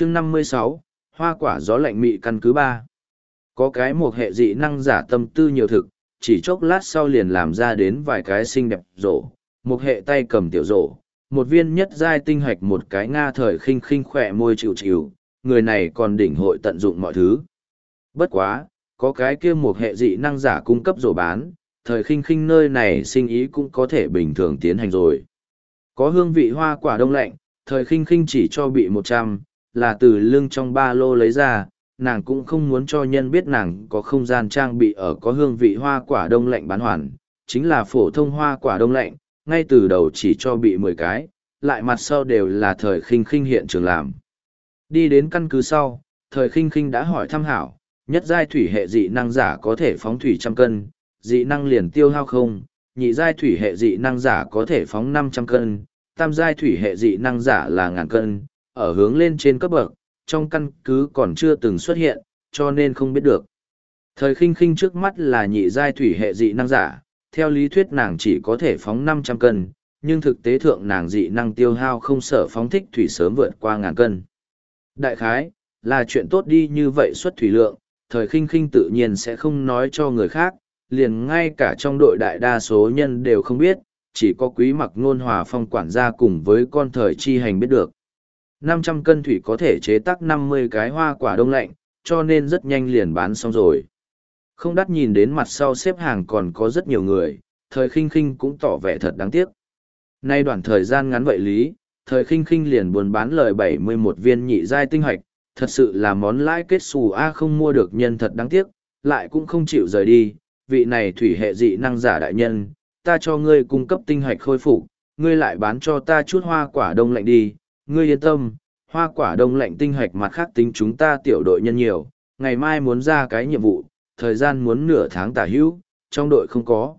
chương năm mươi sáu, hoa quả gió lạnh mị căn cứ ba. Có cái một hệ dị năng giả tâm tư nhiều thực, chỉ chốc lát sau liền làm ra đến vài cái xinh đẹp rổ. Một hệ tay cầm tiểu rổ, một viên nhất giai tinh hạch, một cái nga thời khinh khinh khỏe môi chịu chịu. Người này còn đỉnh hội tận dụng mọi thứ. Bất quá, có cái kia một hệ dị năng giả cung cấp rổ bán, thời khinh khinh nơi này sinh ý cũng có thể bình thường tiến hành rồi. Có hương vị hoa quả đông lạnh, thời khinh khinh chỉ cho bị một trăm là từ lưng trong ba lô lấy ra nàng cũng không muốn cho nhân biết nàng có không gian trang bị ở có hương vị hoa quả đông lạnh bán hoàn, chính là phổ thông hoa quả đông lạnh, ngay từ đầu chỉ cho bị mười cái, lại mặt sau đều là thời khinh khinh hiện trường làm. Đi đến căn cứ sau, thời khinh khinh đã hỏi thăm hảo, nhất giai thủy hệ dị năng giả có thể phóng thủy trăm cân, dị năng liền tiêu hao không, nhị giai thủy hệ dị năng giả có thể phóng năm trăm cân, tam giai thủy hệ dị năng giả là ngàn cân, ở hướng lên trên cấp bậc, trong căn cứ còn chưa từng xuất hiện, cho nên không biết được. Thời khinh khinh trước mắt là nhị giai thủy hệ dị năng giả, theo lý thuyết nàng chỉ có thể phóng 500 cân, nhưng thực tế thượng nàng dị năng tiêu hao không sở phóng thích thủy sớm vượt qua ngàn cân. Đại khái, là chuyện tốt đi như vậy xuất thủy lượng, thời khinh khinh tự nhiên sẽ không nói cho người khác, liền ngay cả trong đội đại đa số nhân đều không biết, chỉ có quý mặc ngôn hòa phong quản gia cùng với con thời chi hành biết được. 500 cân thủy có thể chế tác 50 cái hoa quả đông lạnh, cho nên rất nhanh liền bán xong rồi. Không đắt nhìn đến mặt sau xếp hàng còn có rất nhiều người, thời khinh khinh cũng tỏ vẻ thật đáng tiếc. Nay đoạn thời gian ngắn vậy lý, thời khinh khinh liền buồn bán lời 71 viên nhị giai tinh hoạch, thật sự là món lãi kết xù A không mua được nhân thật đáng tiếc, lại cũng không chịu rời đi, vị này thủy hệ dị năng giả đại nhân, ta cho ngươi cung cấp tinh hoạch khôi phục, ngươi lại bán cho ta chút hoa quả đông lạnh đi, ngươi yên tâm, hoa quả đông lạnh tinh hoạch mặt khác tính chúng ta tiểu đội nhân nhiều, ngày mai muốn ra cái nhiệm vụ, thời gian muốn nửa tháng tả hữu, trong đội không có.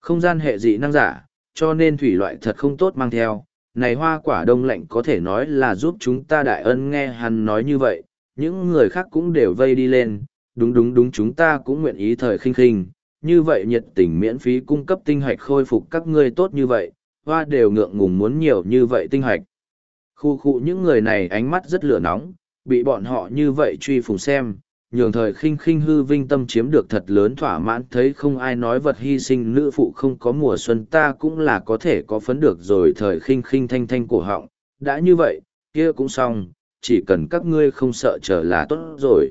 Không gian hệ dị năng giả, cho nên thủy loại thật không tốt mang theo. Này hoa quả đông lạnh có thể nói là giúp chúng ta đại ân nghe hắn nói như vậy, những người khác cũng đều vây đi lên, đúng đúng đúng chúng ta cũng nguyện ý thời khinh khinh, như vậy nhiệt tình miễn phí cung cấp tinh hạch khôi phục các ngươi tốt như vậy, hoa đều ngượng ngùng muốn nhiều như vậy tinh hạch. Khu khu những người này ánh mắt rất lửa nóng, bị bọn họ như vậy truy phùng xem, nhường thời khinh khinh hư vinh tâm chiếm được thật lớn thỏa mãn thấy không ai nói vật hy sinh nữ phụ không có mùa xuân ta cũng là có thể có phấn được rồi thời khinh khinh thanh thanh cổ họng, đã như vậy, kia cũng xong, chỉ cần các ngươi không sợ trở là tốt rồi.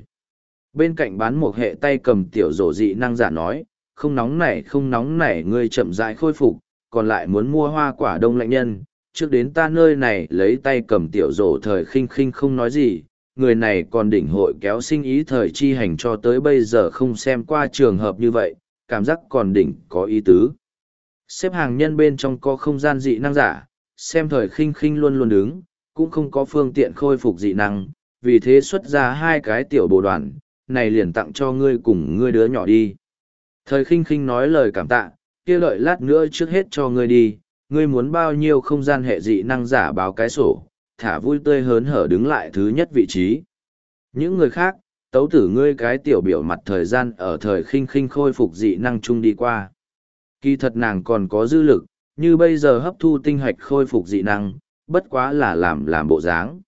Bên cạnh bán một hệ tay cầm tiểu rổ dị năng giả nói, không nóng nảy không nóng nảy ngươi chậm rãi khôi phục, còn lại muốn mua hoa quả đông lạnh nhân, trước đến ta nơi này lấy tay cầm tiểu rổ thời khinh khinh không nói gì, người này còn đỉnh hội kéo sinh ý thời chi hành cho tới bây giờ không xem qua trường hợp như vậy, cảm giác còn đỉnh có ý tứ. Xếp hàng nhân bên trong có không gian dị năng giả, xem thời khinh khinh luôn luôn đứng, cũng không có phương tiện khôi phục dị năng, vì thế xuất ra hai cái tiểu bồ đoàn, này liền tặng cho ngươi cùng ngươi đứa nhỏ đi. Thời khinh khinh nói lời cảm tạ, kia lợi lát nữa trước hết cho ngươi đi, ngươi muốn bao nhiêu không gian hệ dị năng giả báo cái sổ, thả vui tươi hớn hở đứng lại thứ nhất vị trí. Những người khác, tấu tử ngươi cái tiểu biểu mặt thời gian ở thời khinh khinh khôi phục dị năng chung đi qua. Kỳ thật nàng còn có dư lực, như bây giờ hấp thu tinh hạch khôi phục dị năng, bất quá là làm làm bộ dáng.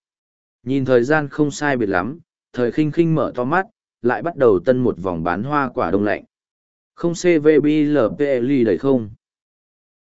Nhìn thời gian không sai biệt lắm, thời khinh khinh mở to mắt, lại bắt đầu tân một vòng bán hoa quả đông lạnh. Không CVBLPL đầy không?